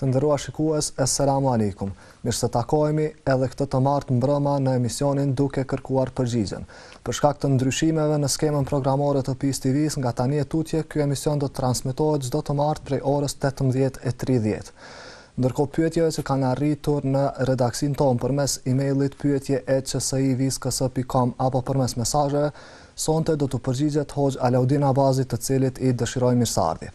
Të nderuar shikues, Esselamu Alejkum. Mirësetakohemi edhe këtë të martë mbrëma në emisionin Duke kërkuar përgjigjen. Për shkak të ndryshimeve në skemën programore të Peace TV-së, nga tani e tutje ky emision do të transmetohet çdo të martë prej orës tetëmbëdhjetë e tridhjetë. Ndërkohë pyetjeve që kanë arritur në redaksinë tonë përmes emailit pyetje@csivisks.com apo përmes mesazheve, sonte do t'u përgjigjet Hoxhë Alaudin Abazi, të cilit i dëshiroj mirëseardhje.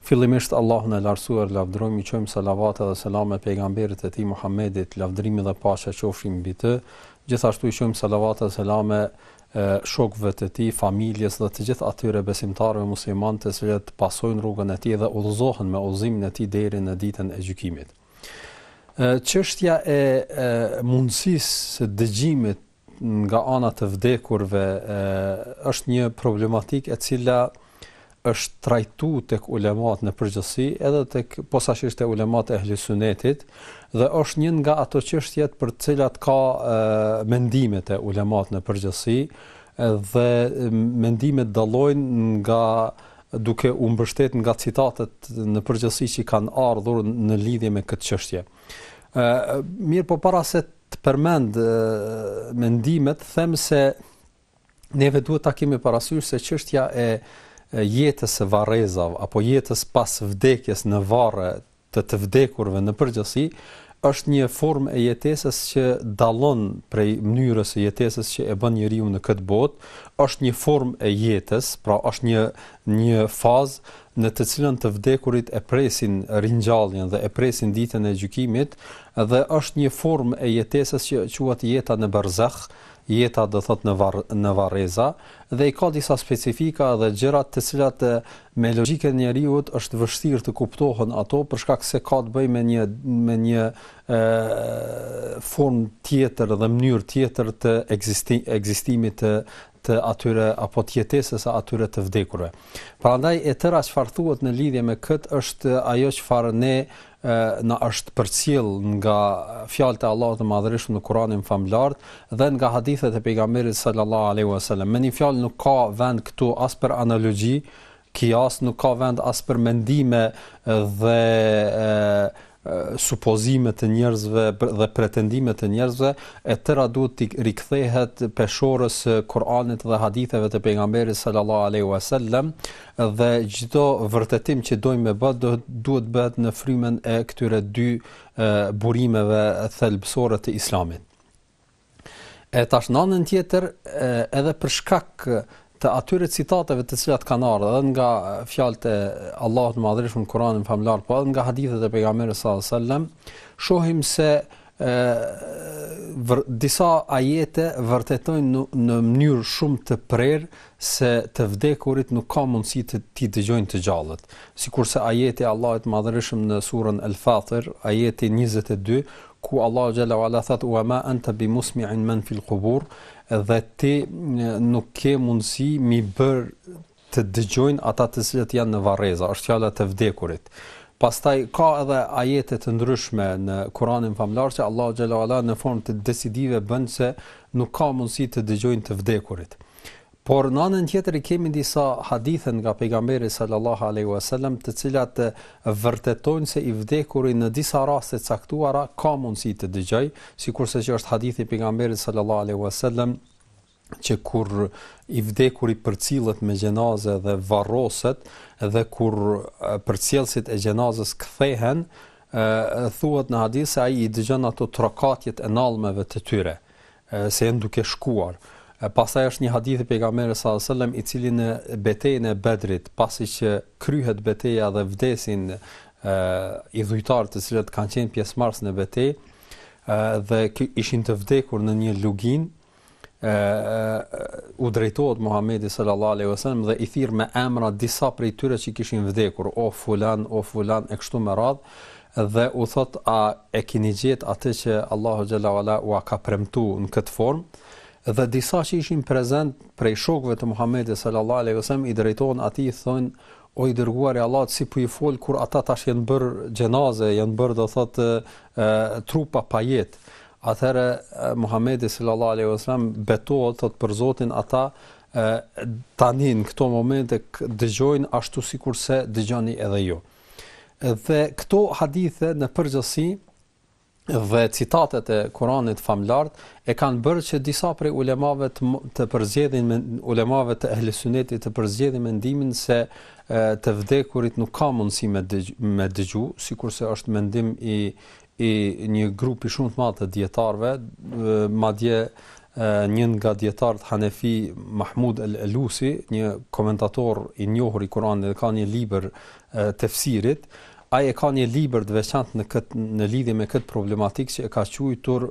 Fillimisht Allahun e Lartësuar lavdërojmë, i çojmë salavate dhe selame pejgamberit të tij Muhammedit, lavdërimi dhe paqja qofshin mbi të, gjithashtu i çojmë salavate dhe selame shokëve të tij, familjes dhe të gjithë atyre besimtarëve muslimanë të cilët pasojnë rrugën e tij dhe udhëzohen me udhëzimin e tij deri në ditën e gjykimit. Çështja e mundësisë së dëgjimit nga ana të vdekurve është një problematikë e cila është trajtu tek ulemat në përgjithsi edhe tek posaçërisht te ulemat e ehli sunetit dhe është një nga ato qështjet për të cilat ka e, mendime te ulemat në përgjithsi dhe mendimet dallojnë nga duke u mbështet nga citatet në përgjithsi që kanë ardhur në lidhje me këtë qështje. Mirëpo para se të përmend mendimet, them se neve duhet ta kemi parasysh se çështja e jetës së varrezave apo jetës pas vdekjes në varre të të vdekurve në përgjithësi është një formë e jetesës që dallon prej mënyrës së jetesës që e bën njeriu në këtë botë, është një formë e jetës, pra është një një fazë në të cilën të vdekurit e presin ringjalljen dhe e presin ditën e gjykimit, Dhe është një formë e jetesës që quhet jeta në berzah, jeta do thotë në varr, në varreza, dhe i ka disa specifika dhe gjëra të cilat me logjikën e njeriut është vështirë të kuptohen ato për shkak se ka të bëjë me një me një ë formë tjetër dhe mënyrë tjetër të ekzisti, ekzistimit të të atyre apo të jetesës së atyre të vdekurve. Prandaj e tëra çfarë thuhet në lidhje me këtë është ajo çfarë ne e na është përcjellë nga fjalët e Allahut të Madhërishëm në Kur'anin famëlartë dhe nga hadithet e pejgamberit sallallahu alaihi wasallam. Me një fjalë nuk ka vend këtu as për analogji, kijas nuk ka vend as për mendime dhe e, supozime të njerëzve dhe pretendime të njerëzve, e tëra duhet t'i rikthehet peshorës së Kur'anit dhe haditheve të pejgamberit sallallahu alaihi wasallam Dhe çdo vërtetim që dojmë me bë duhet të bëhet në frymën e këtyre dy burimeve thelbësore të Islamit. E tash në anën tjetër edhe për shkak të atyre citateve të cilat kanë ardhur edhe nga fjalët e Allahut të Madhërishëm në Kur'anin famëlartë, po edhe nga hadithet e pejgamberit sallallahu alajhi wasallam, shohim se e disa ajete vërtetojnë në, në mënyrë shumë të prerë se të vdekurit nuk ka mundësi t'i dëgjojnë të gjallët. Sikurse ajeti i Allahut të Madhërishëm në surën Al-Fatir, ajeti 22, ku Allahu xhala wala thot wa ma anta bi musmi'in man fil qubur, dhe ti nuk ke mundësi m'i bër të dëgjojnë ata të cilët janë në varreza, është fjala të vdekurit. Pastaj ka edhe ajete të ndryshme në Kur'anin famëlartë që Allahu xhala wala në formë decidive bën se nuk ka mundësi të dëgjojnë të vdekurit. Por në anën tjetër i kemi disa hadithe nga pejgamberi sallallahu alaihi wasallam, të cilat vërtetojnë se i vdekuri në disa raste të caktuara ka mundësi të dëgjojë, sikurse që është hadithi i pejgamberit sallallahu alaihi wasallam që kur i vdekuri përcillet me xhenaze dhe varroset dhe kur përcjellësit e xhenazës kthehen, thuhet në hadith se ai i dëgjon ato trokatjet e nallneve të tyre se janë duke shkuar. Pastaj është një hadith i pejgamberit sallallahu alajhi wasallam i cili në betejën e Bedrit, pasi që kryhet beteja dhe vdesin ë idhujtarët të cilët kanë qenë pjesëmarrës në betejë dhe ishin të vdekur në një lugin ë u drejtohet Muhamedi sallallahu alajhi wasallam dhe i thirr me emra disa prej tyre që kishin vdekur, o fulan, o fulan e kështu me radh, dhe u thotë a e keni gjetë atë që Allahu xhalla uala ua ka premtu në këtë formë dhe disa që ishin prezent prej shokëve të Muhamedit sallallahu alaihi wasallam i drejtohen atij thonë o i dërguar i Allahut si po i fol kur ata tash janë bër xhenaze janë bër do thotë trupa pa jetë atëherë Muhamedi sallallahu alaihi wasallam betohet thot për Zotin ata tani në këto momente dëgjojnë ashtu sikurse dëgjoni edhe ju. Dhe këto hadithe në përgjithësi dhe citatet e Kuranit famëlartë e kanë bërë që disa prej ulemave të, të përzgjedhin me ulemave të ehli sunetit të përzgjedhin mendimin se e, të vdekurit nuk ka mundësi me dëgju, me dëgju, sikurse është mendim i një grupi shumë të madh të dijetarëve, madje një nga dijetarët hanefi Mahmud al-Alusi, një komentator i njohur i Kuranit dhe ka një libër tefsirit, ai e ka një libër të veçantë në këtë në lidhje me këtë problematikë që e ka quajtur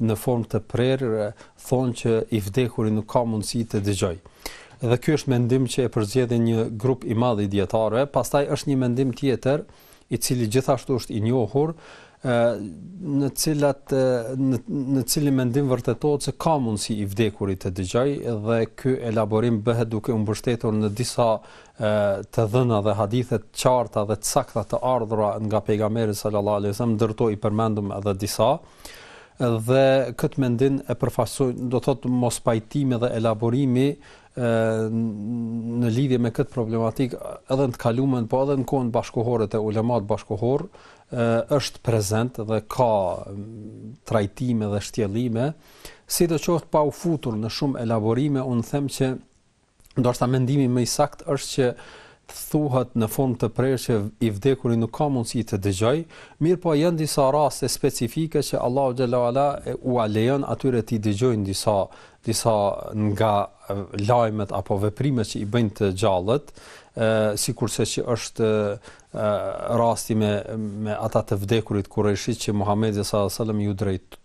në formë të prerë thonë që i vdekuri nuk ka mundësi të dëgjojë. Dhe ky është mendim që e përzgjedhin një grup i madh i dietarëve, pastaj është një mendim tjetër i cili gjithashtu është i njohur, ë në cilat në në cilin mendim vërtetohet se ka mundësi i vdekuri të dëgjoj dhe ky elaborim bëhet duke u mbështetur në disa ë të dhëna dhe hadithe të qarta dhe të sakta të ardhura nga pejgamberi sallallahu alajhi wasallam ndër to i përmendëm edhe disa ë Dhe këtë mendim e përfaqësojnë, do thotë mospajtimi dhe elaborimi në lidhje me këtë problematikë edhe në të kaluarën, po edhe në kohën bashkëkohore te ulemat bashkëkohorë është prezent dhe ka trajtime dhe shtjellime, sidoqoftë pa u futur në shumë elaborime, unë them që Ndoshta mendimi më i saktë është që të thuhet në formë të prerë që i vdekuri nuk ka mundësi të dëgjojë, mirëpo janë disa raste specifike që Allahu xhalla wala ua lejon atyre t'i dëgjojnë disa disa nga lajmet apo veprimet që i bëjnë të gjallët, ë sikurse që është ë rasti me me ata të vdekurit kurejshit që Muhamedi sallallahu alajhi wasallam iu drejt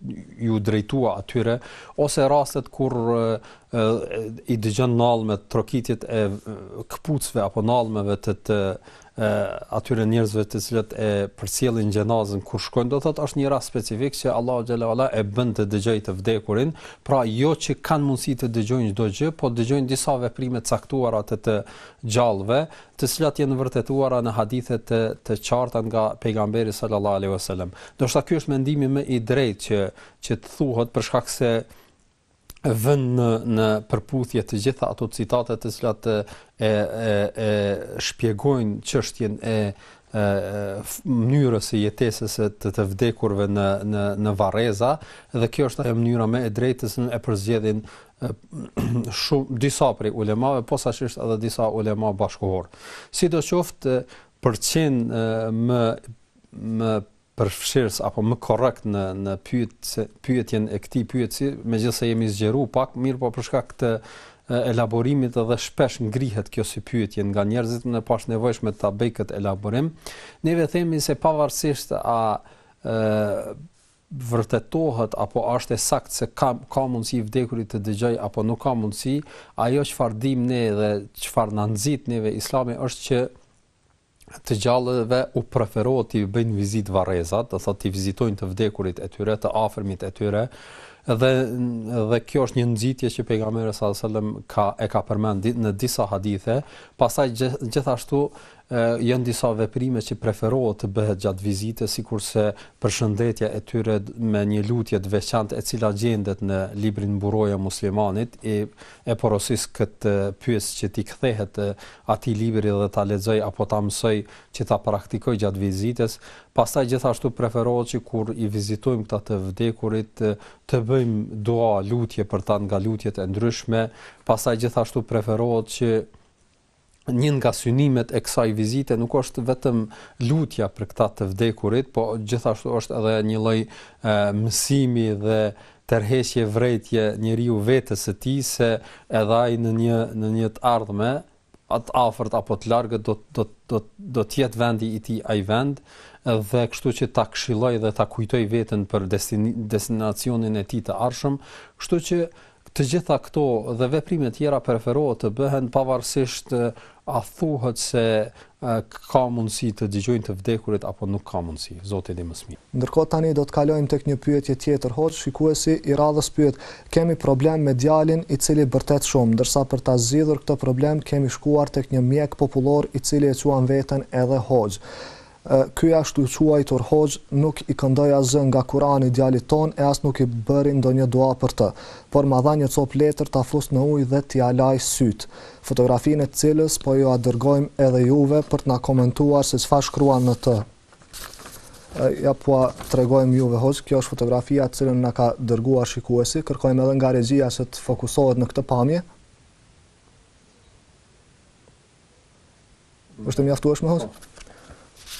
iu drejtua atyre ose rastet kur i dëgjon nallanet, trokitjet e këpucëve apo nallaneve të të e, atyre njerëzve të cilët e përcjellin xhenazen kur shkojnë, do thotë është një rast specifik që Allahu xhala wala e bën të dëgjojë të vdekurin, pra jo që kanë mundësi të dëgjojnë çdo gjë, po dëgjojnë disa veprime të caktuara të të gjallëve, të cilat janë të vërtetuara në hadithe të të qarta nga pejgamberi sallallahu alaihi wasallam. Ndoshta ky është mendimi më i drejtë që që të thuhet për shkak se vënë në në përputhje të gjitha ato citate të cilat e e e shpjegojnë çështjen e e mënyrës së jetesës së të të vdekurve në në në varreza dhe kjo është ajo mënyra më e drejtë se e përzgjedhin shumë disa prej ulemave posaçërisht edhe disa ulema bashkëkohorë. Sidoqoftë, për të qenë më më përfshirës apo më korrekt në në pyet pyetjen e këtij pyetësi, megjithëse jemi zgjeru pak, mirëpo për shkak të elaborimit dhe shpesh ngrihet kjo si pyetje nga njerëzit, e pashë të nevojshme ta bëj këtë elaborim. Ne themi se pavarësisht a ë vërtetohet apo është e saktë se ka ka mundësi i vdekuri të dëgjojë apo nuk ka mundësi, ajo çfarë dimë ne dhe çfarë na nxit neve Islami është që të gjallëve u preferohet t'i bëjnë vizitë varrezat, do thotë t'i vizitojnë të vdekurit e tyre, të afërmit e tyre, dhe dhe kjo është një nxitje që pejgamberi sallallahu alajhi wasallam ka e ka përmend në disa hadithe, pastaj gjithashtu janë disa veprime që preferohet të bëhet gjatë vizitës, sikurse përshëndetja e tyre me një lutje të veçantë e cila gjendet në librin Mburoja muslimanit e e porosis këtë pyetës që t'i kthehet atij libri dhe ta lexojë apo ta mësojë që ta praktikojë gjatë vizitës, pastaj gjithashtu preferohet që kur i vizitojmë këta të vdekurit të bëjmë dua, lutje për ta nga lutjet e ndryshme, pastaj gjithashtu preferohet që një nga synimet e kësaj vizite nuk është vetëm lutja për këta të vdekurit, po gjithashtu është edhe një lloj mësimi dhe tërheqje vërejtje njeriu vetes së tij se edhe ai në një në një të ardhme a të afërt apo të largët do do do do të jetë vendi i tij ai vend dhe kështu që ta këshillojë dhe ta kujtojë veten për destinacionin e tij të ardhshëm, kështu që Të gjitha këto dhe veprime tjera preferohet të bëhen pavarësisht a thuhet se ka mundësi të dëgjojnë të vdekurit apo nuk ka mundësi. Zoti e di më së miri. Ndërkohë tani do të kalojmë tek një pyetje tjetër hoxhë, shikuesi i radhës pyet, kemi problem me djalin i cili bërtet shumë, ndërsa për ta zgjidhur këtë problem kemi shkuar tek një mjek popullor i cili e quan veten edhe hoxhë. Ky ashtuquajtur hoxhë nuk i këndoi asgjë nga Kurani djalit tonë e as nuk i bëri ndonjë dua për të, por ma dha një copë letër ta fus në ujë dhe t'ia laj sytë, fotografinë e të cilës po jua dërgojmë edhe juve për të na komentuar se çfarë shkruan në të. Ja po ua tregojmë juve hoxhë, kjo është fotografia të cilën na ka dërguar shikuesi, kërkojmë edhe nga regjia që të fokusohet në këtë pamje. Është e mjaftueshme hoxhë?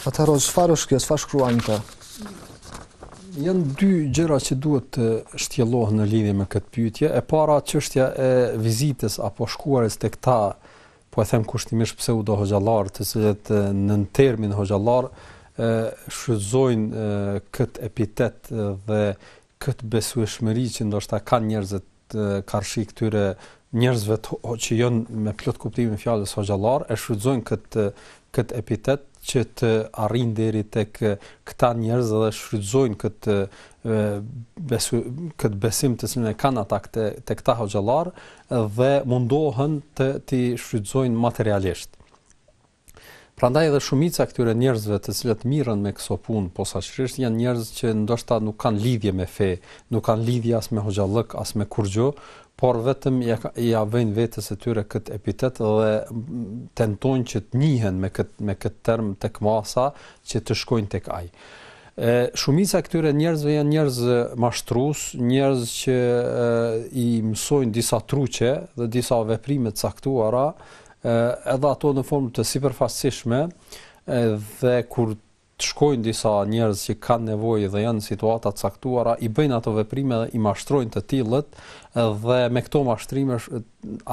Atëherë çfarë është kjo? Çfarë shkruan këtu? Janë dy gjëra që duhet të shtjellohen në lidhje me këtë pyetje. E para çështja e vizitës apo shkuarjes te këta, po e them kushtimisht pseudohoxhallarë, të cilët nën termin hoxhallarë e shfrytëzojnë këtë epitet dhe këtë besueshmëri që ndoshta kanë njerëzit karshi këtyre njerëzve të, që janë me plot kuptimin e fjalës hoxhallarë e shfrytëzojnë këtë këtë epitet që të arrijnë deri tek këta njerëz dhe shfrytëzojnë këtë besu këtë besim të cilën e kanë ata te këta hoxhallarë dhe mundohen të t'i shfrytëzojnë materialisht. Prandaj edhe shumica e këtyre njerëzve të cilët mirren me këso punë posaçërisht janë njerëz që ndoshta nuk kanë lidhje me fe, nuk kanë lidhje as me hoxhallëk, as me kurrgjë, por vetëm ia ia vënë vetes së tyre këtë epitet dhe tentojnë që të njihen me këtë me këtë term tek masa që të shkojnë tek ai. E shumica e këtyre njerëzve janë njerëz mashtrus, njerëz që e, i mësojnë disa truqe dhe disa veprime të caktuara, edhe ato në formë të sipërfaqësishme dhe kur të shkojnë disa njerëz që kanë nevojë dhe janë në situata të caktuara, i bëjnë ato veprime dhe i mashtrojnë të tillët dhe me këto mashtrime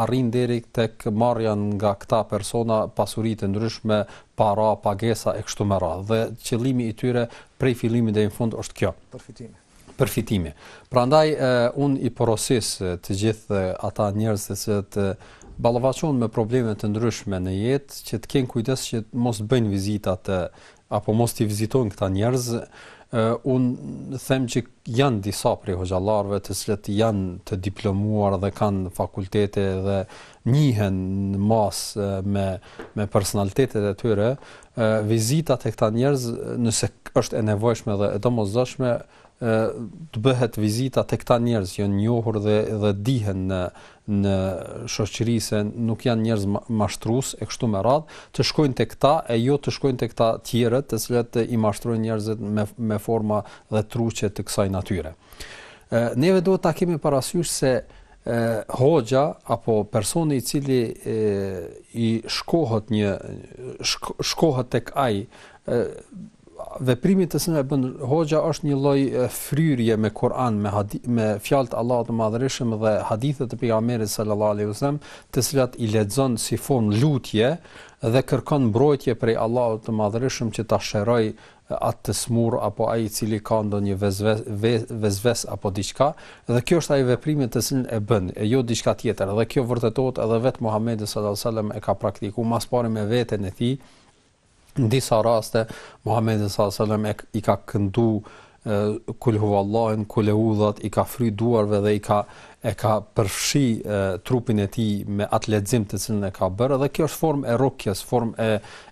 arrijnë deri tek marrja nga këta persona pasuri të ndryshme, para, pagesa e kështu me radhë. Dhe qëllimi i tyre prej fillimit deri në fund është kjo. Përfitimi. përfitimi. Prandaj un i porosis të gjithë ata njerëz të cilët ballafaqohen me probleme të ndryshme në jetë, që të kenë kujdes që mos bëjnë vizita te apo mos t'i vizitojnë këta njerëz. Un them që janë disa prej hoxhallarëve të cilët janë të diplomuar dhe kanë fakultete dhe njihen në masë me me personalitetet e tyre, vizita te këta njerëz nëse është e nevojshme dhe e domosdoshme të bëhet vizita te këta njerëz që janë t'njohur dhe dhe dihen në në shoqëri se nuk janë njerëz mashtrues e kështu me radh, të shkojnë te këta e jo të shkojnë te këta tjerët, të cilët i mashtrojnë njerëzit me me forma dhe truqe të kësaj natyre. Neve duhet ta kemi parasysh se hoxha apo personi i cili e, i shkohet një shko, shkohet tek ai veprimi të cilin e bën hoxha është një lloj fryrje me Kur'an me, me fjalët e Allahut të Madhërishëm dhe hadithet e pejgamberit sallallahu alaihi wasallam të cilat i lexon si formë lutje dhe kërkon mbrojtje prej Allahut të Madhërishëm që ta shëroj e atë të smurë apo ai i cili ka ndonjë vezves, ve, vezves apo diçka, dhe kjo është ai veprimi të cilin e bën, e jo diçka tjetër, dhe kjo vërtetohet edhe vetë Muhamedi sallallahu alaihi wasallam e ka praktiku ma s'pari me veten e tij, në disa raste Muhamedi sallallahu alaihi wasallam e i ka këndu kul huvallahin, kul eudhat, i ka fry duarve dhe i ka e ka përfshi e, trupin e tij me atë lexim të cilin e ka bërë dhe kjo është formë e rukjes, formë e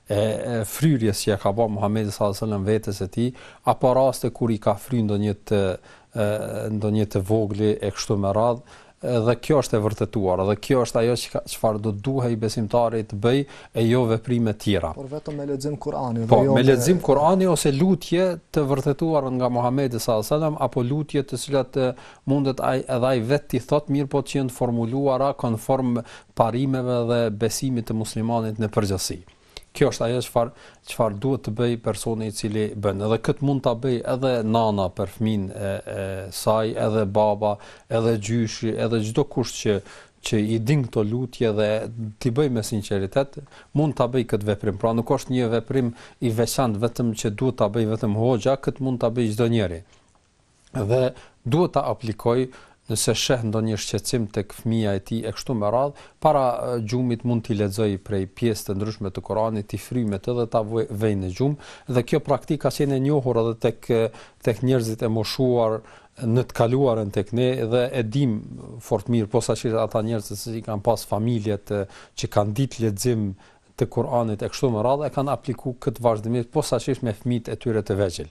e fryrjes që e ka bërë Muhamedi sallallahu alaihi wasallam vetes së tij, apo raste kur i ka fry ndonjë të ndonjë të vogli e kështu me radhë, dhe kjo është e vërtetuar dhe kjo është ajo që çfarë do të duhej besimtari të bëj e jo veprime të tjera. Por vetëm me lexim Kur'ani po, dhe jo me lexim Kur'ani ose lutje të vërtetuara nga Muhamedi sallallahu alajhi wasallam apo lutje të cilat mundet ai edhe ai vetë t'i thotë mirëpo të jenë t'formuluara konform parimeve dhe besimit të muslimanit në përgjithësi. Kjo është ajo çfarë çfarë duhet të bëjë personi i cili bën. Dhe këtë mund ta bëjë edhe nana për fëmijën e, e saj, edhe baba, edhe gjyshi, edhe çdo kush që që i din këto lutje dhe t'i bëjë me sinqeritet, mund ta bëjë këtë veprim. Pra nuk është një veprim i veçantë vetëm që duhet ta bëjë vetëm hoxha, këtë mund ta bëjë çdo njeri. dhe duhet ta aplikojë nëse sheh ndonjë shqetësim tek fëmija e tij e kështu me radhë, para gjumit mund t'i lexojë prej pjesë të ndryshme të Kuranit, t'i fryjë me të dhe ta vejë në gjumë, dhe kjo praktikë ka qenë e njohur edhe tek tek njerëzit e moshuar në të kaluarën tek ne dhe e dimë fort mirë posaçërisht ata njerëz të cilët kanë pas familjet që kanë ditë lexim të Kuranit e kështu me radhë e kanë apliku këtë vazhdimisht posaçërisht me fëmijët e tyre të vegjël.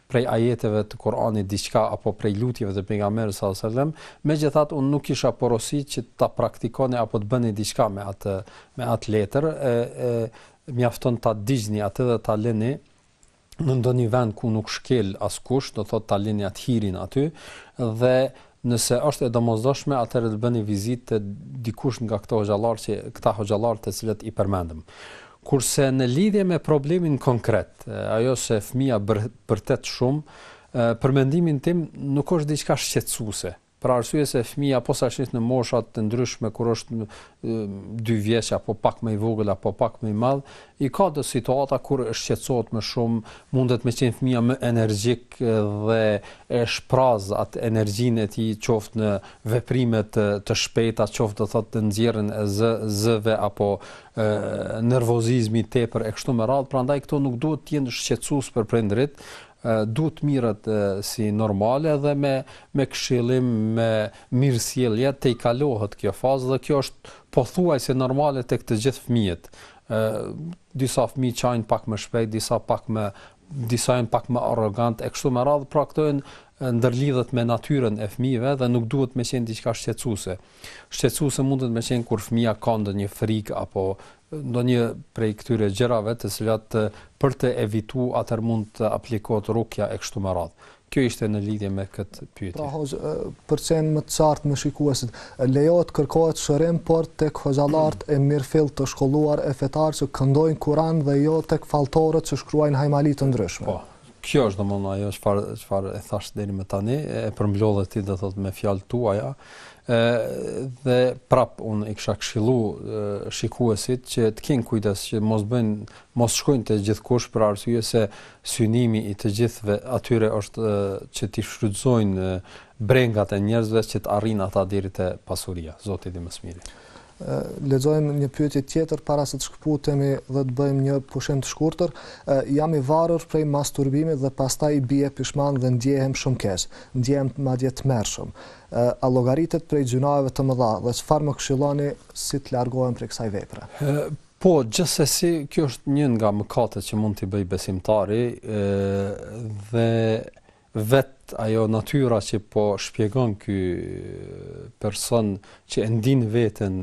prej ajeteve të Kur'anit diçka apo prej lutjeve të Pejgamberit sallallahu alajhi wasallam, megjithatë unë nuk kisha porosit që ta praktikoni apo të bëni diçka me atë me atë letër, e, e mjafton ta digjni atë dhe ta lëni në ndonjë vend ku nuk shkel askush, do thotë ta lëni atë hirin aty dhe Nëse është e domosdoshme atëherë të bëni vizitë te dikush nga këto hoxhallarë që këta hoxhallarë të cilët i përmendëm. Kurse në lidhje me problemin konkret, ajo se fëmija bërtet shumë, për mendimin tim nuk është diçka shqetësuese, për arsye se fëmija posaçërisht në mosha të ndryshme kur është dy vjeç apo pak më i vogël apo pak më i madh, i ka do situata kur shqetësohet më shumë, mundet me qenë fëmija më energjik dhe e shpraz atë energjinë e tij qoftë në veprime të shpejta, qoftë do thotë të nxjerrin e zë, zëve apo e, nervozizmi i tepërt e kështu me radhë, prandaj këto nuk duhet të jenë shqetësuese për prindërit, duhet të merret si normale dhe me me këshillim me mirësjellje tejkalohet kjo fazë dhe kjo është pothuajse normale tek të gjithë fëmijët ë disa fëmijë janë pak më shpejt disa pak më disa janë pak më arrogant e kështu me radhë pra këto janë ndërlidhet me natyrën e fëmijëve dhe nuk duhet me qenë diçka shqetësuese. Shqetësuese mundet me qenë kur fëmija ka ndonjë frikë apo ndonjë prej këtyre gjërave të cilat për t'i evitu atëherë mund të aplikohet rukja e kështu me radhë. Kjo ishte në lidhje me këtë pyetje. Pra hoxë, për të qenë më të qartë me shikuesit, lejohet të kërkohet shërim, por tek hoxhallarët e mirëfilltë të shkolluar e fetar që këndojnë Kuran dhe jo tek falltorët që shkruajnë hajmali të ndryshme. Po, Kjo është domthonë ajo çfarë çfarë e thash deri më tani, e përmblodhe ti do thotë me fjalë tuaja. ë dhe prap unë i kisha këshillu shikuesit që të kenë kujdes që mos bëjnë mos shkojnë te gjithkush për arsye se synimi i të gjithëve atyre është e, që t'i shfrytëzojnë brengat e njerëzve që të arrijnë ata deri te pasuria. Zoti di më së miri. Lexojmë një pyetje tjetër para se të shkëputemi dhe të bëjmë një pushim të shkurtër, Jam i varur prej masturbimit dhe pastaj i bie pishman dhe ndjehem shumë keq. Ndjehem madje tmerrshëm. A llogaritet prej gjynaheve të mëdha dhe çfarë më këshilloni si të largohem prej kësaj vepre? Po, gjithsesi kjo është një nga mëkatet që mund t'i bëjë besimtari dhe vet ajo natyra që po shpjegon ky person që e ndin veten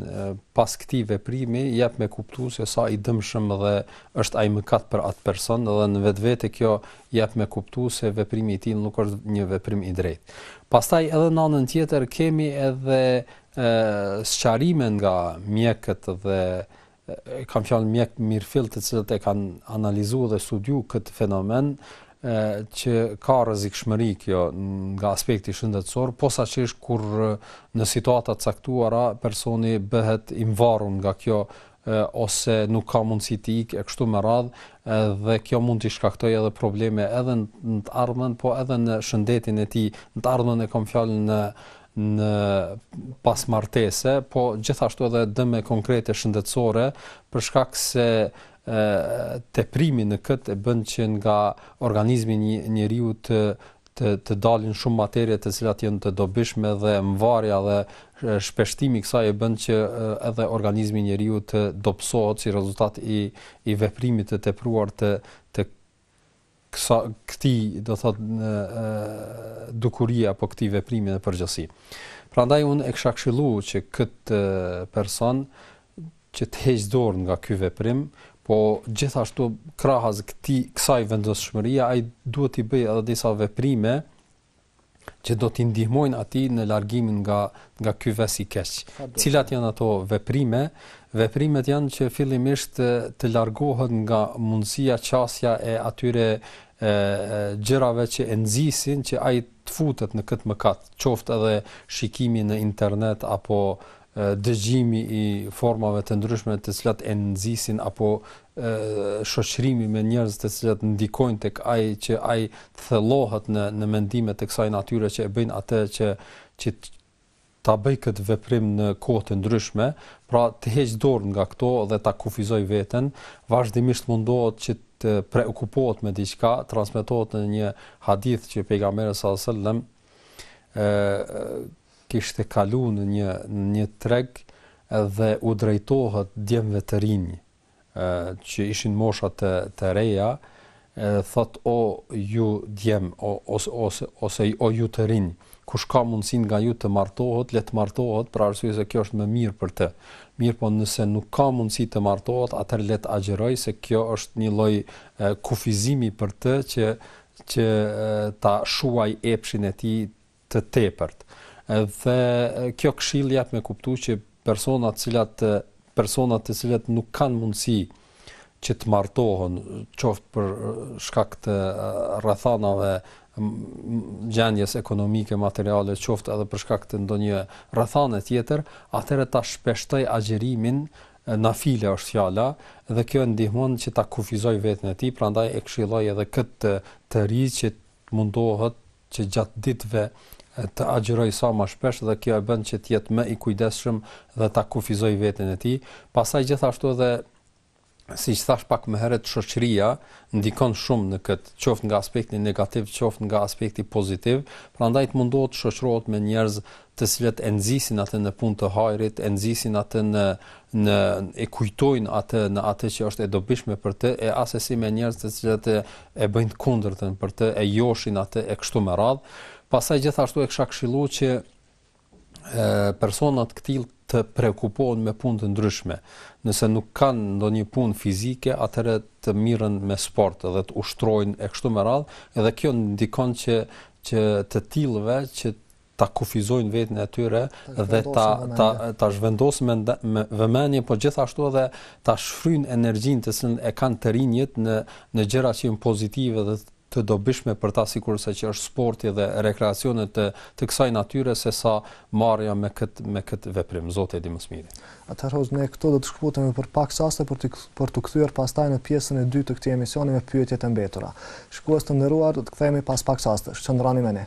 pas këtij veprimi jep me kuptu se sa i dëmshëm dhe është ai mëkat për atë person dhe në vetvete kjo jep me kuptu se veprimi i tillë nuk është një veprim i drejtë. Pastaj edhe në anën tjetër kemi edhe sqarime nga mjekët dhe kam fjalë mjek mirëfill të cilët e kanë analizu dhe studiu këtë fenomen e, që ka rrezikshmëri kjo nga aspekti shëndetësor, posaçërisht kur në situata të caktuara personi bëhet i mvarur nga kjo e, ose nuk ka mundësi të ikë e kështu me radh, dhe kjo mund të shkaktojë edhe probleme edhe në të ardhmen, po edhe në shëndetin e tij, në të ardhmen e kam fjalën në në pas martese, po gjithashtu edhe dëme konkrete shëndetësore për shkak se teprimi në këtë e bën që nga organizmi i njeriut të të dalin shumë materie të cilat janë të dobishme dhe mvarja dhe shpeshtimi i kësaj e bën që edhe organizmi i njeriut dobësohet si rezultat i i veprimit të tepruar të të kësa këtij do thot dukuria apo këtij veprimi në përgjithësi. Prandaj unë e kisha këshillu që këtë person që të heq dorë nga ky veprim, po gjithashtu krahas këtij kësaj vendosshmëria ai duhet t'i bëjë edhe disa veprime që do t'i ndihmojnë atij në largimin nga nga ky ves i keq. Cilat janë ato veprime? Veprimet janë që fillimisht të largohet nga mundësia qasja e atyre e gjërave që e nxisin që ai të futet në këtë mëkat, qoftë edhe shikimi në internet apo dëgjimi i formave të ndryshme të cilat e nxisin apo shoqërimi me njerëz të cilët ndikojnë tek ai që ai të thellohet në në mendime të kësaj natyre që e bëjnë atë që që ta bëj këtë veprim në kohë të ndryshme, pra të heq dorë nga këto dhe ta kufizoj veten, vazhdimisht mundohet që të preokupohet me diçka, transmetohet në një hadith që pejgamberi alejhi selam ë kishte kalu në një në një treg dhe u drejtohet djemve të rinj, që ishin mosha të të reja, thotë o ju djem o ose ose ose o ju të rinj, kush ka mundësi nga ju të martohet, le të martohet, për arsye se kjo është më mirë për të. Mirëpo nëse nuk ka mundësi të martohet, atëherë le të agjërojë se kjo është një lloj kufizimi për të që që ta shuaj epshin e tij të tepërt dhe kjo këshillë jep me kuptu që persona të cilat persona të cilët nuk kanë mundësi që të martohen, qoftë për shkak të rrethanave gjendjes ekonomike materiale qoftë edhe për shkak të ndonjë rrethane tjetër, atëherë ta shpeshtoj agjerimin nafile është fjala dhe kjo ndihmon që ta kufizoj veten e tij, prandaj e këshilloj edhe këtë të ri që të mundohet që gjatë ditëve të agjërojë sa më shpesh dhe kjo e bën që të jetë më i kujdesshëm dhe ta kufizojë veten e tij. Pastaj gjithashtu edhe siç thashë pak më herët shoqëria ndikon shumë në këtë, qoftë nga aspekti negativ, qoftë nga aspekti pozitiv, prandaj të mundohet të shoqërohet me njerëz të cilët e nxisin atë në punë të hajrit, e nxisin atë në në e kujtojnë atë në atë që është e dobishme për të e asesi me njerëz të cilët e, e bëjnë të kundërtën për të, e joshin atë e kështu me radhë. Pastaj gjithashtu e kisha këshillu që personat e këtillë të preokupohen me punë të ndryshme. Nëse nuk kanë ndonjë punë fizike, atëherë të merren me sport dhe të ushtrojnë e kështu me radhë, edhe kjo ndikon që që të tillëve që ta kufizojnë veten e tyre dhe ta ta ta zhvendosin me vëmendje po gjithashtu edhe ta shfryjnë energjinë të cilën e kanë të rinjët në në gjëra që janë pozitive dhe të dobishme për ta sikurse që është sporti dhe rekreacione të të kësaj natyre sesa marrja me kët me kët veprim zoti e di më së miri. Atëherë ne këtu do të shkëputemi për pak çaste për të për t'u kthyer pastaj në pjesën e dytë të këtij emisioni me pyetjet e mbetura. Shikues të nderuar, do të kthehemi pas pak çastesh. Qëndroni me ne.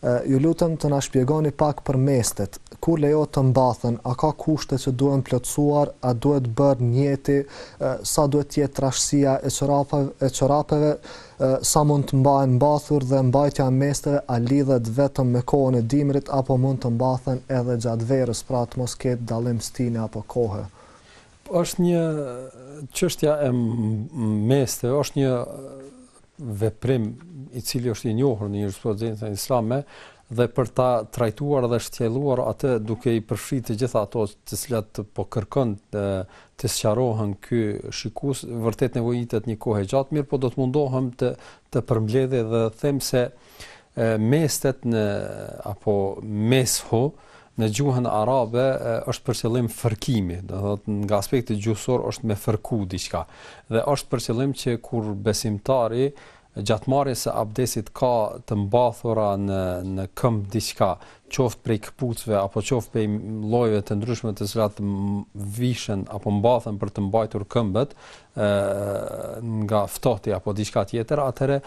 Ju lutem të na shpjegoni pak për mestet, kur lejohet të mbathen, a ka kushte që duhen plotësuar, a duhet bërë nijeti, sa duhet të jetë trashësia e e çorapeve, sa mund të mbahen mbathur dhe mbajtja e mesteve a lidhet vetëm me kohën e dimrit apo mund të mbathen edhe gjatë verës pra të mos ketë dallim stine apo kohe. Është një çështja e mesteve, është një veprim i cili është i njohur në jurisprudencën islame dhe për ta trajtuar dhe shtjelluar atë duke i përfshirë të gjitha ato të cilat po kërkon të, të sqarohen ky shikues vërtet nevojitet një kohë e gjatë mirëpo do të mundohem të të përmbledh dhe them se Mestet apo meshu në gjuhën arabe është për qëllim fërkimi, do thotë nga aspekti gjuhësor është me fërku diçka. Dhe është për qëllim që kur besimtari gjatë marrjes së abdesit ka të mbathura në në këmbë diçka, qoftë prej këpucëve apo qoftë prej llojeve të ndryshme të cilat vishen apo mbathen për të mbajtur këmbët, ë nga ftohti apo diçka tjetër, atëherë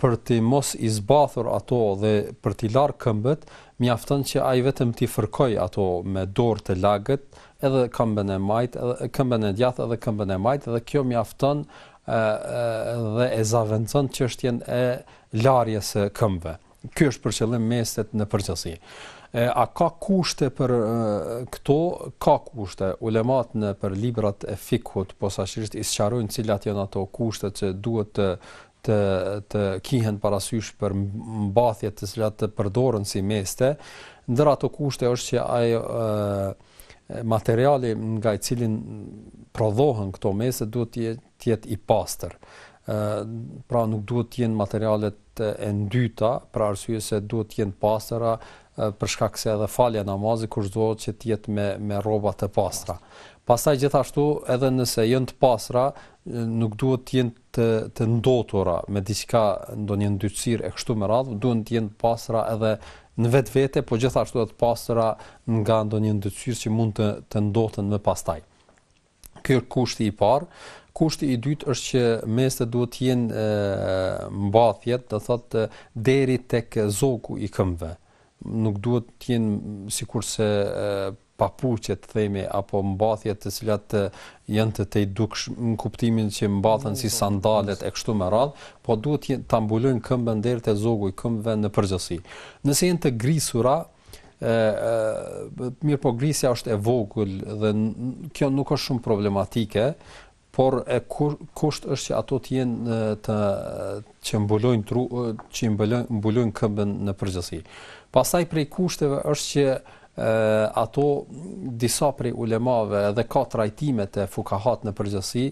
për t'i mos i zbathur ato dhe për t'i larë këmbët, mjafton që ai vetëm t'i fërkojë ato me dorë të lagët, edhe këmbën e majtë, këmbën e djathtë edhe këmbën e majtë dhe kjo mjafton dhe e zëvendëson çështjen e larjes së këmbëve. Ky është për qëllim mestet në përgjithësi. E, a ka kushte për e, këto? Ka kushte. Ulemat nëpër librat e fikhut, posaçërisht, i sqarojnë cilat janë ato kushte që duhet të, të të kihen parasysh për mbathje të cilat të përdoren si meste, ndër ato kushte është që ai materiali nga i cili prodhohen këto meste duhet të jetë i pastër. ë pra nuk duhet të jenë materialet e ndyta, për arsye se duhet të jenë pastra për shkak se edhe falja e namazit kushtohet që të jetë me me rroba të pastra. Pastaj gjithashtu edhe nëse janë të pastra, nuk duhet të jenë të të ndotura me diçka ndonjë ndytësirë e kështu me radhë duhen të jenë të pastra edhe në vetvete po gjithashtu edhe të pastra nga ndonjë ndytësirë që mund të të ndoten më pastaj ky është kushti i parë kushti i dytë është që mestet duhet të jenë mbathjet do thotë deri tek zogu i këmbëve nuk duhet të jenë sikurse papuçe të themi apo mbathje të cilat janë të tejdukshme në kuptimin që mbathen si sandalet e kështu me radhë, po duhet ta mbulojnë këmbën deri te zogu i këmbëve në përgjithësi. Nëse janë të grisura, ë mirëpo grisja është e vogël dhe kjo nuk është shumë problematike, Por e kusht është që ato të jenë të që mbulojnë, që mbulojnë mbulojnë këmbën në përgjithësi. Pastaj prej kushteve është që e, ato disa prej ulemave dhe ka trajtime të fukahat në përgjithësi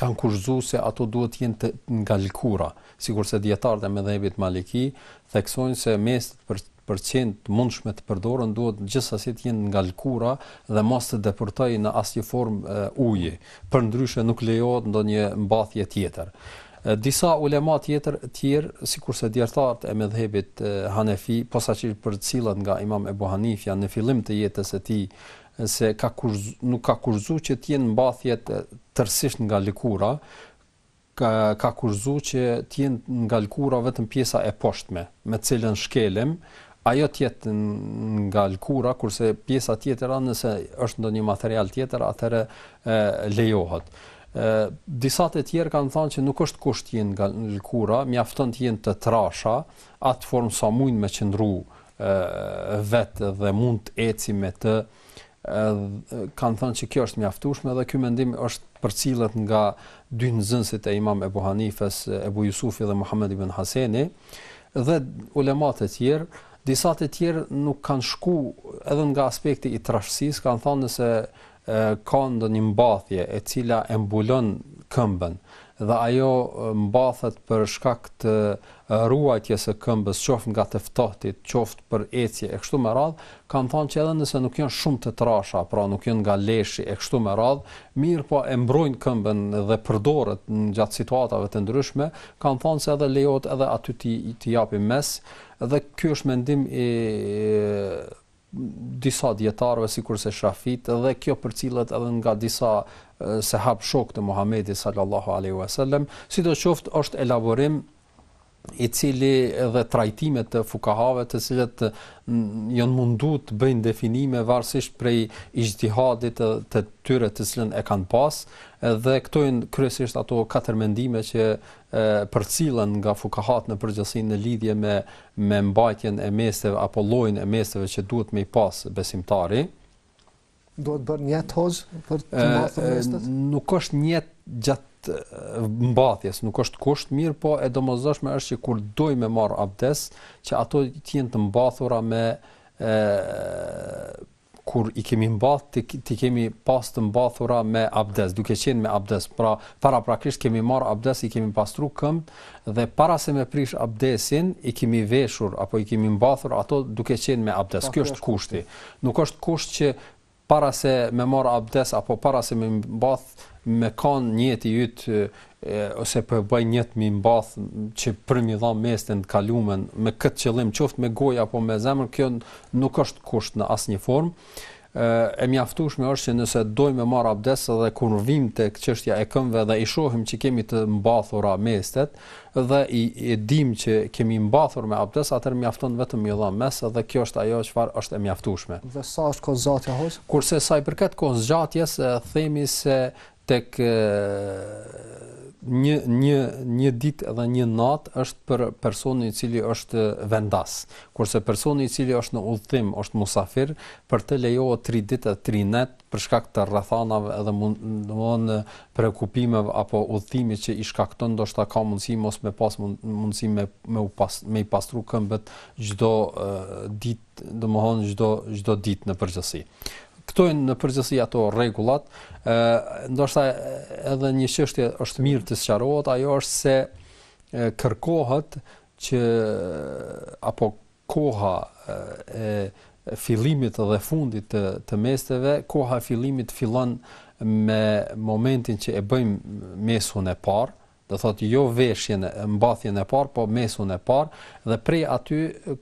kanë kushtëzu se ato duhet të jenë të nga lëkura, sikurse dijetarët e medhhebit Maliki theksojnë se mestet për për qenë të mundshme të përdoren duhet gjithsesi të jenë nga lëkura dhe mos të depërtojë në asnjë formë uji, përndryshe nuk lejohet ndonjë mbathje tjetër. Disa ulema tjetër tjerë, sikurse dijetarët e medhhebit Hanefi, posaçërisht përcillet nga Imam Ebu Hanifja në fillim të jetës së tij se ka nuk ka kushtëzu që të jenë mbathjet tërësisht nga lëkura, ka kushtëzu që të jenë nga lkura vetëm pjesa e poshtme me të cilën shkelim ajo të jetë nga lkura kurse pjesa tjetra nëse është ndonjë material tjetër atëherë lejohet disa të tjerë kanë thënë që nuk është kusht të jenë nga lëkura, mjafton të jenë të trasha, atë formë sa mujnë me qëndru vetë dhe mund të ecim me të kanë thënë që kjo është mjaftueshme dhe ky mendim është përcillet nga dy nxënësit e Imam Ebu Hanifes, Ebu Jusufi dhe Muhammed ibn Haseni dhe ulemat e tjerë, disa të tjerë nuk kanë shku edhe nga aspekti i trashësisë, kanë thënë nëse ka ndonjë mbathje e cila e mbulon këmbën. dhe ajo mbathet për shkak të ruajtjes së këmbës qoftë nga të ftohtit, qoftë për ecje e kështu me radhë, kanë thënë që edhe nëse nuk janë shumë të trasha, pra nuk janë nga leshi e kështu me radhë, mirëpo e mbrojnë këmbën dhe përdoret gjatë situatave të ndryshme, kanë thënë se edhe lejohet edhe aty t'i t'i japim mes'h dhe ky është mendim i disa dijetarëve sikurse Shafitë dhe kjo përcillet edhe nga disa sehab shokë të Muhamedit sallallahu alejhi ve sel-lem, sidoqoftë është elaborim i cili edhe trajtime të fukahave të cilët janë mundu të bëjnë definime varësisht prej ijtihadit të, të tyre të cilën e kanë pas dhe këto janë kryesisht ato katër mendime që e përcillen nga fukahat në përgjithësi në lidhje me me mbajtjen e mesteve apo llojin e mesteve që duhet me i pas besimtari. Duhet bërë nijet hoxhë për të mbathur mestet? Nuk është nijeti gjatë mbathjes, nuk është kusht mirëpo e domosdoshme është që kur doj me marrë abdes, që ato të jenë të mbathura me ë kur i kemi mbath t'i, t'i kemi pas të mbathura me abdes, duke qenë me abdes, pra paraprakisht kemi marr abdes, i kemi pastru këmbët dhe para se me prish abdesin i kemi veshur apo i kemi mbathur ato duke qenë me abdes. Ky është kushti. Nuk është kusht që para se me marr abdes apo para se me mbath me kanë nijeti yt ose po e bëj nijet me i mbath që për me i dha mes'h të kalumen me këtë qëllim qoftë me gojë apo me zemër kjo nuk është kusht në asnjë formë e mjaftueshme është që nëse dojmë me marr abdes dhe kur vim tek çështja e këmbëve dhe i shohim që kemi të mbathura mestet dhe i, i dim që kemi mbathur me abdes, atëherë mjafton vetëm me i dha mes'h dhe kjo është ajo çfarë është e mjaftueshme. Dhe sa është kohëzgjatja, hoxhë? Kurse sa i përket kohëzgjatjes, themi se tek një një një ditë dhe një natë është për personin i cili është vendas. Kurse personi i cili është në udhëtim, është musafir, për të lejohet 3 ditë e 3 net për shkak të rrethanave edhe domethonë preokupimeve apo udhëtimit që i shkakton ndoshta ka mundësi mos me pas mundësi me me u pas me i pastru këmbët çdo ditë domthon çdo çdo ditë në përgjithësi. Këto janë në përgjithësi ato rregullat, ë ndoshta edhe një çështje është mirë të sqarohet, ajo është se e, kërkohet që apo koha e fillimit dhe fundit të të mesteve, koha e fillimit fillon me momentin që e bëjmë mes'hun e parë, do të thotë jo veshjen, mbathjen e parë, po mes'hun e parë dhe prej aty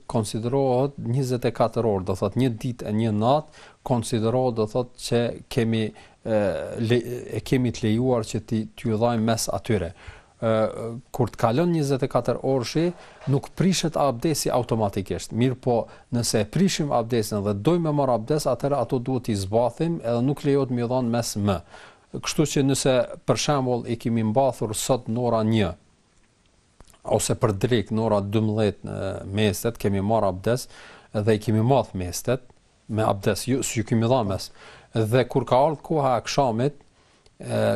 konsiderohet 24 orë, do të thotë një ditë e një natë konsiderohet do të thotë që kemi e, le, e kemi të lejuar që ti t'ju dhajmë mes'h atyre. Ë kur të kalon 24 orëshi, nuk prishet abdesi automatikisht. Mirëpo, nëse e prishim abdesin dhe dojmë me marr abdes, atëherë ato duhet t'i zbathim, edhe nuk lejohet me dhan mes'h më. Kështu që nëse për shembull i kemi mbathur sot në ora 1 ose për drekë në ora 12 mestet kemi marr abdes dhe i kemi mbath mestet me abdes, ju s'ju kemi dhanë mes'h. Dhe kur ka ardh koha e akşamit,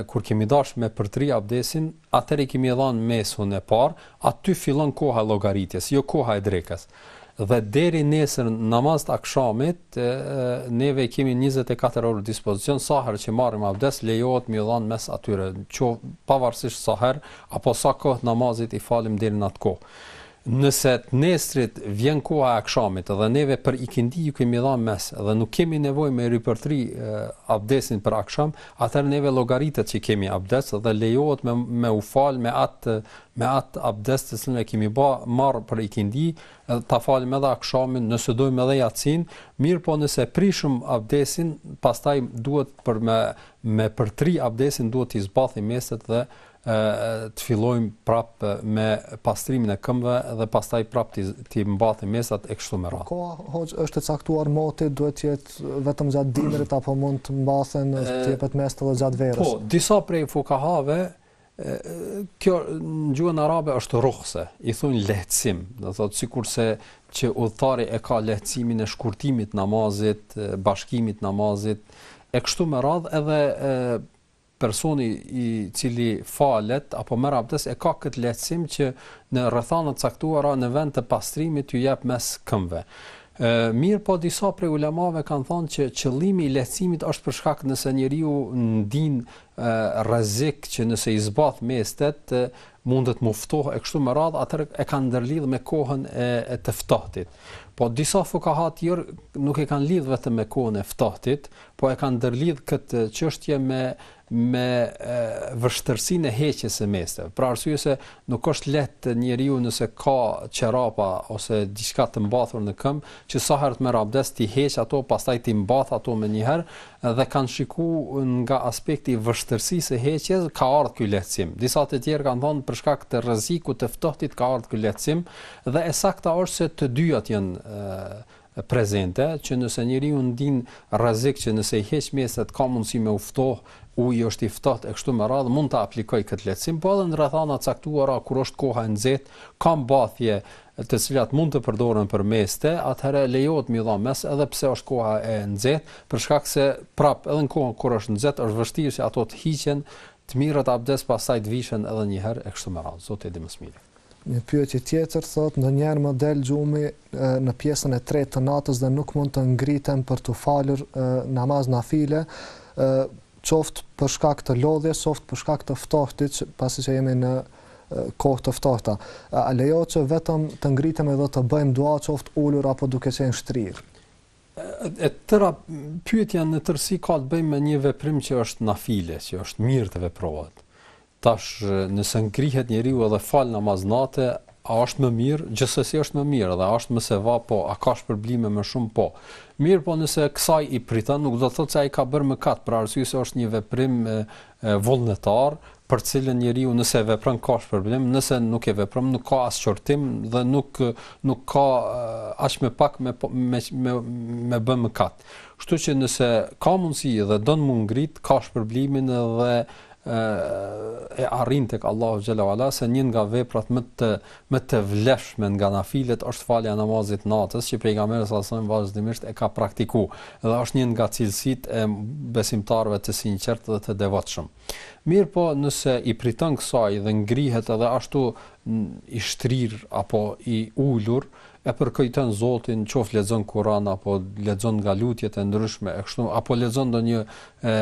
kur kemi dash me përtri abdesin, Atëherë i kemi dhanë mes'hun e parë, aty fillon koha e llogaritjes, jo koha e drekës. Dhe deri nesër në namaz të akshamit, neve kemi 24 orë dispozicion, sa herë që marrim abdes, lejohet me i dhanë mes'h atyre, qoftë pavarësisht sa herë, apo sa kohë namazit i falim deri në atë kohë. Nëse të nesrit vjen koha e akshamit dhe neve për ikindi ju kemi dhanë mes'h dhe nuk kemi nevojë me ripërtri abdesin për aksham, atëherë neve llogaritet që kemi abdes dhe lejohet me me u fal me atë me atë abdes të cilën e kemi bë, marr për ikindi, ta falim edhe akshamin, nëse dojmë edhe jacin, mirë po nëse prishëm abdesin, pastaj duhet për me me përtëri abdesin duhet t'i zbathim mestet dhe të fillojmë prap me pastrimin e këmbëve dhe pastaj prap t'i t'i mbathim mestet e kështu me radhë. Po hoxhë është e caktuar moti duhet të jetë vetëm gjatë dimrit apo mund të mbathen të jepet mes'h edhe gjatë verës. Po, disa prej fukahave kjo në gjuhën arabe është ruhsa, i thonë lehtësim, do thotë sikurse që udhëtari e ka lehtësimin e shkurtimit namazit, bashkimit namazit e kështu me radhë edhe personi i cili falet apo merr abdes e ka këtë lehtësim që në rrethana të caktuara në vend të pastrimit t'ju jap mes'h këmbëve. Ë mirëpo disa prej ulemave kanë thënë që qëllimi i lehtësimit është për shkak nëse njeriu ndin rrezik që nëse i zbath mestet mundet m'u ftohë e kështu me radhë atëherë e kanë ndërlidh me kohën e, e të ftohtit. Po disa fukaha të tjerë nuk e kanë lidh vetëm me kohën e ftohtit, po e kanë ndërlidhë këtë çështje me me vështërsinë e heqjes së mesteve. Për arsye se nuk është lehtë njeriu nëse ka çerapa ose diçka të mbathur në këmbë, që sa herë të merr abdes t'i heq ato, pastaj t'i mbath ato menjëherë dhe kanë shiku nga aspekti i vështërsisë së heqjes ka ardh ky lehtësim. Disa të tjerë kanë thënë për shkak të rrezikut të ftohtit ka ardh ky lehtësim dhe e sakta është se të dyjat janë prezente, që nëse njeriu ndin rrezik që nëse i heq mestet ka mundësi me u ftohë, uji është i ftohtë e kështu me radhë, mund ta aplikojë këtë lehtësim, po edhe në rrethana të caktuara kur është koha e nxehtë, ka mbathje të cilat mund të përdoren për meste, atëherë lejohet m'i dha mes'h edhe pse është koha e nxehtë, për shkak se prap edhe në kohën kur është nxehtë është vështirë që ato të hiqen, të merret abdes pastaj të vishen edhe një herë e kështu me radhë. Zoti e di më së miri. Një pyetje tjetër thotë, ndonjëherë më del gjumi në pjesën e tretë të natës dhe nuk mund të ngritem për të falur namaz nafile, qoftë për shkak të lodhjes, qoftë për shkak të ftohtit, pasi që jemi në kohë të ftohta. A lejohet që vetëm të ngritemi dhe të bëjmë dua qoftë ulur apo duke qenë shtrirë? E tëra pyetja në tërësi ka të bëjë me një veprim që është nafile, që është mirë të veprohet. Tash nëse ngrihet njeriu edhe fal namaz nate, a është më mirë? Gjithsesi është më mirë dhe a është më sevap po, a ka shpërblime më shumë? Po. Mirëpo nëse kësaj i priton, nuk do të thotë se ai ka bërë mëkat, për arsye se është një veprim vullnetar, për të cilën njeriu nëse e vepron ka shpërblim, nëse nuk e vepron nuk ka as qortim dhe nuk nuk ka as më pak me po, me me, me bën mëkat. Kështu që nëse ka mundësi dhe don mund ngrit, ka shpërblimin dhe e arrin tek Allahu xhelle ue ala se një nga veprat më të më të vlefshme nga nafilet është falja e namazit natës që pejgamberi sa sa vazhdimisht e ka praktiku dhe është një nga cilësitë e besimtarëve të sinqertë dhe të devotshëm. Mirëpo nëse i priton kësaj dhe ngrihet edhe ashtu i shtrirë apo i ulur, e përkujton Zotin qoftë lexon Kuran apo lexon nga lutjet e ndryshme e kështu apo lexon ndonjë e,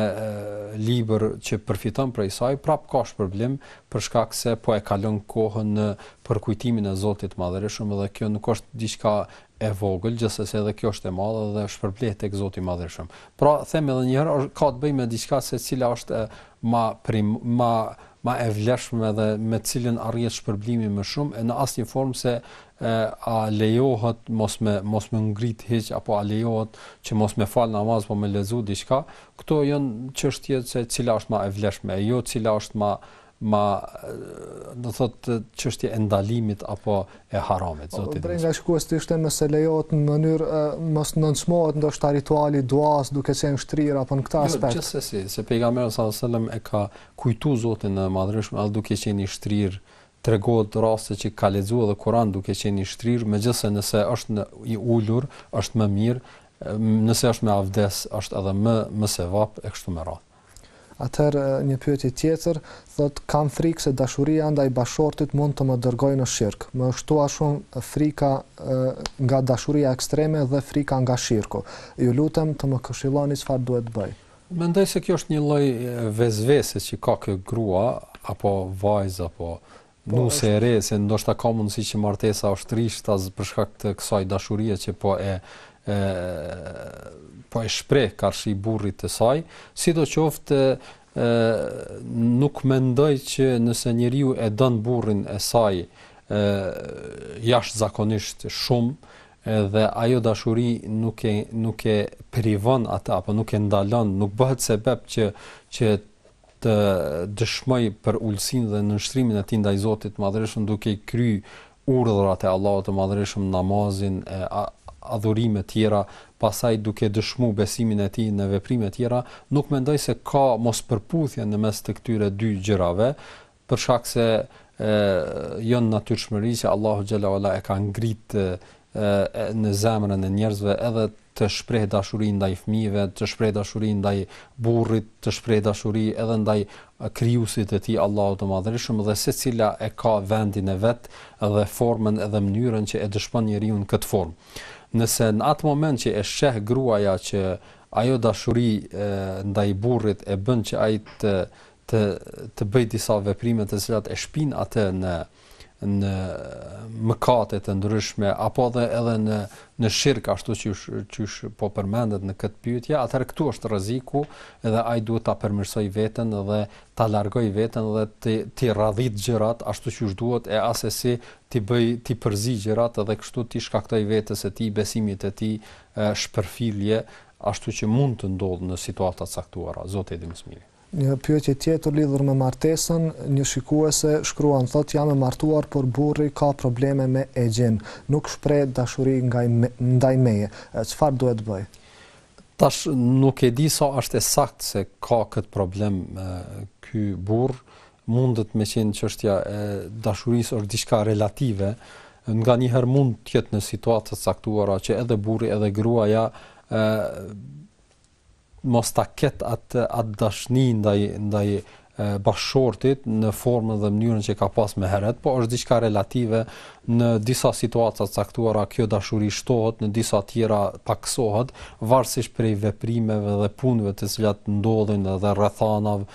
libër që përfiton prej saj, prap ka shpërblim për shkak se po e kalon kohën në përkujtimin e Zotit të Madhërishëm dhe kjo nuk është diçka e vogël, gjithsesi edhe kjo është e madhe dhe shpërblehet tek Zoti i Madhërishëm. Pra, them edhe një herë, ka të bëjë me diçka se cila është ma, ma ma e vlefshme dhe me cilën arrihet shpërblimi më shumë e në asnjë formë se E a lejohet mos me mos me ngrit hiç apo a lejohet që mos me fal namaz po me lexu diçka, këto jan çështje se cila është ma e vlefshme e jo cila është ma ma do thot çështje e ndalimit apo e haramit Zoti e di. Po nga shikuesit ishte nëse lejohet në mënyrë mos nënçmohet ndoshta rituali i duasë duke qenë shtrirë apo në këtë jo, aspekt. Jo gjithsesi, se pejgamberi sallallahu alajhi wasallam e ka kujtu Zotin e Madhërishëm edhe duke qenë i shtrirë Tregohet raste që ka lexu edhe Kuran duke qenë i shtrirë, megjithëse nëse është në i ulur, është më mirë, nëse është me abdes, është edhe më më sevap e kështu me radhë. Atëherë një pyetje tjetër, thotë kam frikë se dashuria ndaj bashkëshortit mund të më dërgojë në shirk. Më është shtuar shumë frika nga dashuria ekstreme dhe frika nga shirku. Ju lutem të më këshilloni çfarë duhet të bëj. Mendoj se kjo është një lloj vesvese që ka kjo grua apo vajzë apo po, nuse e re se ndoshta ka mundësi që martesa është rishtas për shkak të kësaj dashurie që po e e po e shpreh karshi burrit të saj, sidoqoftë ë nuk mendoj që nëse njeriu e don burrin e saj ë jashtëzakonisht shumë Edhe ajo dashuri nuk e nuk e privon atë apo nuk e ndalon, nuk bëhet sebeb që që të dëshmoj përulësinë dhe nënshtrimin e tij ndaj Zotit të Madhërishëm duke i kry urdhrat e Allahut të Madhërishëm namazin e adhurime tjera, pasaj duke dëshmu besimin e tij në veprime tjera, nuk mendoj se ka mospërputhje në mes të këtyre dy gjërave, për shkak se janë natyrshmëri që Allahu xhel-le ue ala e ka ngrit në zemrën e njerëzve edhe të shpreh dashuri ndaj fëmijëve, të shpreh dashuri ndaj burrit, të shpreh dashuri edhe ndaj krijuesit të tij Allahut të Madhërishëm dhe secila e ka vendin e vet dhe formën edhe mënyrën që e dëshmon njeriu në këtë formë. Nëse në atë moment që e sheh gruaja që ajo dashuri ndaj burrit e bën që ai të të të bëjë disa veprime të cilat e shpinë atë në në mëkate të ndryshme apo dhe edhe në në shirk ashtu që qysh po përmendet në këtë pyetje, atëherë këtu është rreziku dhe ai duhet ta përmirësoj veten dhe ta largoj veten dhe t'i t'i radhit gjërat ashtu siç duhet e asesi t'i bëj t'i përzi gjërat edhe kështu t'i shkaktoj vetes së tij besimit të tij shpërfillje ashtu që mund të ndodhë në situata të caktuara Zoti e di më së miri Një pyetje tjetër lidhur me martesën, një shikuese shkruan thotë jam e martuar por burri ka probleme me exhin, nuk shpreh dashuri ndaj ndaj meje, çfarë duhet të bëj? Tash nuk e di sa është e saktë se ka këtë problem ky burrë, mundet me qenë çështja e dashurisë është diçka relative, nganjëherë mund të jetë në situata të caktuara që edhe burri edhe gruaja ë mos ta ketë atë at dashni ndaj ndaj bashkëshortit në formën dhe mënyrën që ka pas më herët, po është diçka relative në disa situata të caktuara kjo dashuri shtohet, në disa tjera pakësohet, varësisht prej veprimeve dhe punëve të cilat ndodhin dhe rrethanave,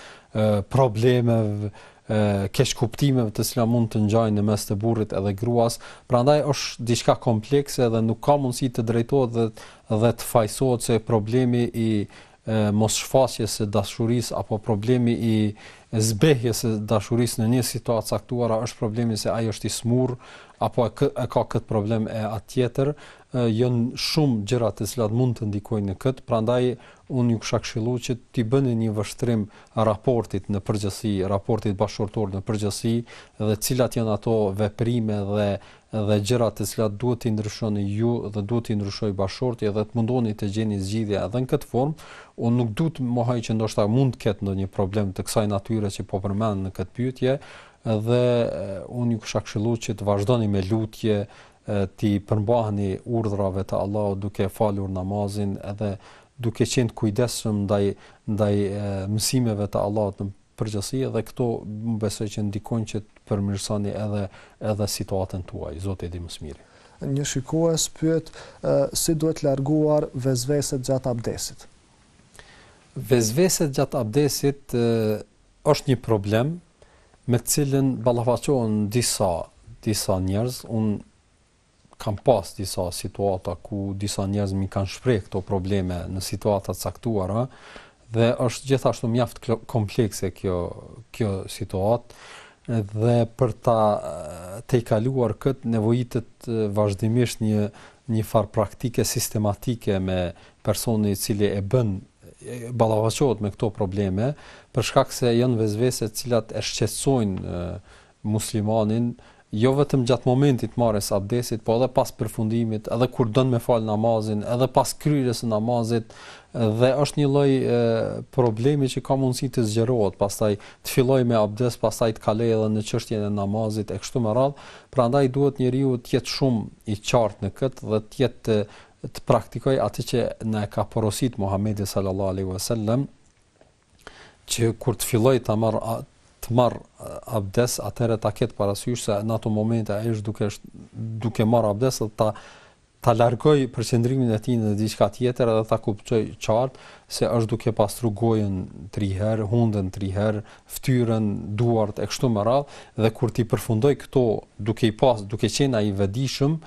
problemeve keqkuptimeve të cilat mund të ngjajnë në mes të burrit edhe gruas, prandaj është diçka komplekse dhe nuk ka mundësi të drejtohet dhe dhe të fajësohet se problemi i mosshfaqjes së dashurisë apo problemi i zbehjes së dashurisë në një situatë të caktuar është problemi se ai është i smur apo e, kë, e ka kët problem e atë tjetër janë shumë gjëra të cilat mund të ndikojnë në kët prandaj Unë ju kisha këshillu që t'i bëni një vështrim raportit në përgjithësi, raportit bashkëshortor në përgjithësi dhe cilat janë ato veprime dhe dhe gjëra të cilat duhet t'i ndryshoni ju dhe duhet t'i ndryshojë bashkëshorti dhe të mundoni të gjeni zgjidhje edhe në këtë formë. Unë nuk dua të mohoj që ndoshta mund të ketë ndonjë problem të kësaj natyre që po përmend në këtë pyetje dhe unë ju kisha këshillu që të vazhdoni me lutje t'i përmbaheni urdhrave të Allahut duke falur namazin edhe duke qenë të kujdesshëm ndaj ndaj mësimeve të Allahut në përgjithësi dhe këto besoj që ndikojnë që të përmirësoni edhe edhe situatën tuaj, Zoti e di më së miri. Një shikues pyet si duhet larguar vezveset gjatë abdesit. Vezveset gjatë abdesit Është një problem me të cilin ballafaqohen disa disa njerëz, un kam pas disa situata ku disa njerëz m'i kanë shpreh këto probleme në situata të caktuara dhe është gjithashtu mjaft komplekse kjo kjo situatë dhe për ta tejkaluar këtë nevojitet vazhdimisht një një farë praktike sistematike me personin i cili e bën ballafaqohet me këto probleme për shkak se janë vezvese të cilat e shqetësojnë muslimanin jo vetëm gjatë momentit të marrjes së abdesit, por edhe pas përfundimit, edhe kur don me fal namazin, edhe pas kryerjes së namazit dhe është një lloj problemi që ka mundësi të zgjerohet, pastaj të fillojë me abdes, pastaj të kalojë edhe në çështjen e namazit e kështu me radhë. Prandaj duhet njeriu të jetë shumë i qartë në këtë dhe të jetë të praktikojë atë që na e ka porosit Muhamedi sallallahu alaihi wasallam që kur të fillojë të marrë të marrë abdes atëherë ta ketë parasysh se në ato momente ai është duke duke marrë abdes dhe ta ta largojë përqendrimin e tij në diçka tjetër dhe ta kuptojë qartë se është duke pastru gojën 3 herë, hundën 3 herë, fytyrën, duart e kështu me radhë dhe kur t'i përfundojë këto duke i pas duke qenë ai i vetëdijshëm,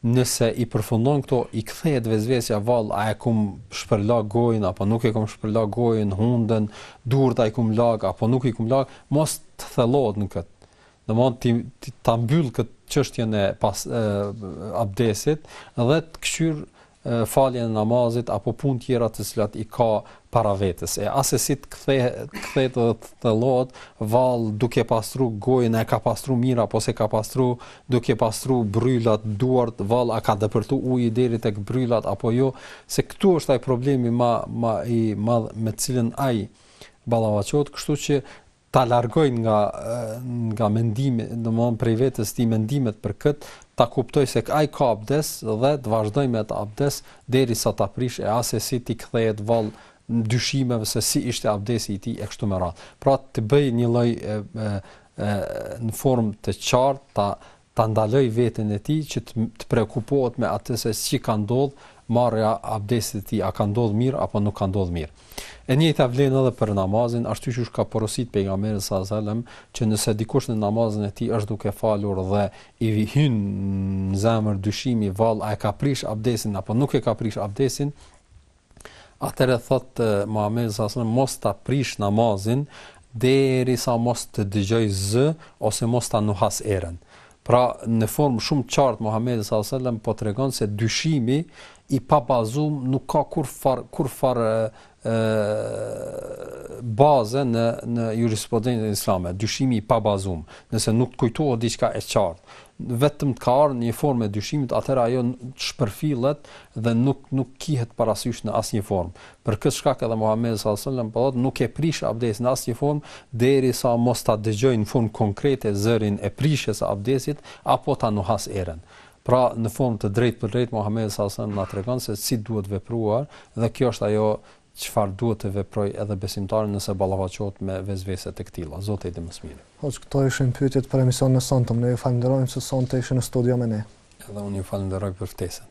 Nëse i përfundon këto i kthehet vezvesja vallë a e kum shpërla gojën apo nuk e kum shpërla gojën, hundën, durt a i kum lag apo nuk i kum lag, mos të thellohet në këtë. Domethon ta mbyllë këtë çështjen e pas e, abdesit dhe të kqyrë faljen e namazit apo punë tjera të cilat i ka para vetes, e assesi të kthehet dhe të thellohet, vallë duke pastru gojën, a e ka pastru mirë, apo s'e ka pastru, duke pastru brrylat, duart, vallë a ka depërtu uji deri tek brrylat, apo jo, se këtu është ai problemi ma, ma i madhë me të cilin ai ballafaqohet, kështu që ta largojë nga nga mendimi, domethon prej vetes tij mendimet për këtë, ta kuptojë se ai ka abdes dhe të vazhdojë me atë abdes derisa ta prishë e assesi t'i kthehet vallë dyshimeve se si ishte abdesi i tij e kështu me radhë. Pra të bëjë një lloj në formë të qartë ta ta ndalojë veten e tij që të preokupohet me atë se si ka ndodhë marrja e abdestit të tij, a ka ndodhë mirë apo nuk ka ndodhë mirë. E njëjta vlen edhe për namazin, ashtu siç ka porositë Pejgamberi sallallahu alejhi ve sellem që nëse dikush në namazin e tij është duke falur dhe i hyn në zemër dyshimi vallë a e ka prishë abdestin apo nuk e ka prishë abdestin, Atëherë thotë Muhamedi sallallahu alaihi wasallam mos ta prish namazin derisa mos të dëgjojë zë ose mos ta nuhasë erën. Pra në formë shumë të qartë Muhamedi sallallahu alaihi wasallam po tregon se dyshimi i pabazum nuk ka kurrfarë kurrfarë baze në në jurisprudencën islame, dyshimi i pabazum, nëse nuk të kujtohet diçka e qartë, vetëm të ka ardhur një formë e dyshimit, atëherë ajo shpërfillet dhe nuk nuk kihet parasysh në asnjë formë. Për këtë shkak edhe Muhamedi sallallahu alajhi wasallam po thotë nuk e prish abdesin në asnjë formë derisa mos ta dëgjojë në formë konkrete zërin e prishjes së abdesit apo ta nuhasë erën. Pra në formë të drejtpërdrejtë Muhamedi sallallahu alajhi wasallam na tregon se si duhet vepruar dhe kjo është ajo çfarë duhet të veprojë edhe besimtari nëse ballafaqohet me vesvese të këtilla. Zoti e di më së miri. Hoxhë këto ishin pyetjet për emisionin e sontëm, ne ju falënderojmë që sonte ishit në studio me ne. Edhe unë ju falënderoj për ftesën.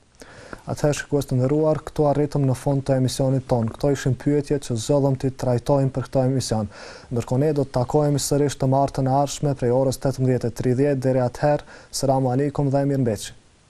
Atëherë shikues të nderuar, këtu arritëm në fund të emisionit tonë. Këto ishin pyetjet që zgjodhëm t'i trajtojmë për këtë emision. Ndërkohë ne do të takohemi sërish të martën e ardhshme prej orës tetëmbëdhjetë e tridhjetë, deri atëherë, Selamu Alejkum dhe mirëmbetshi.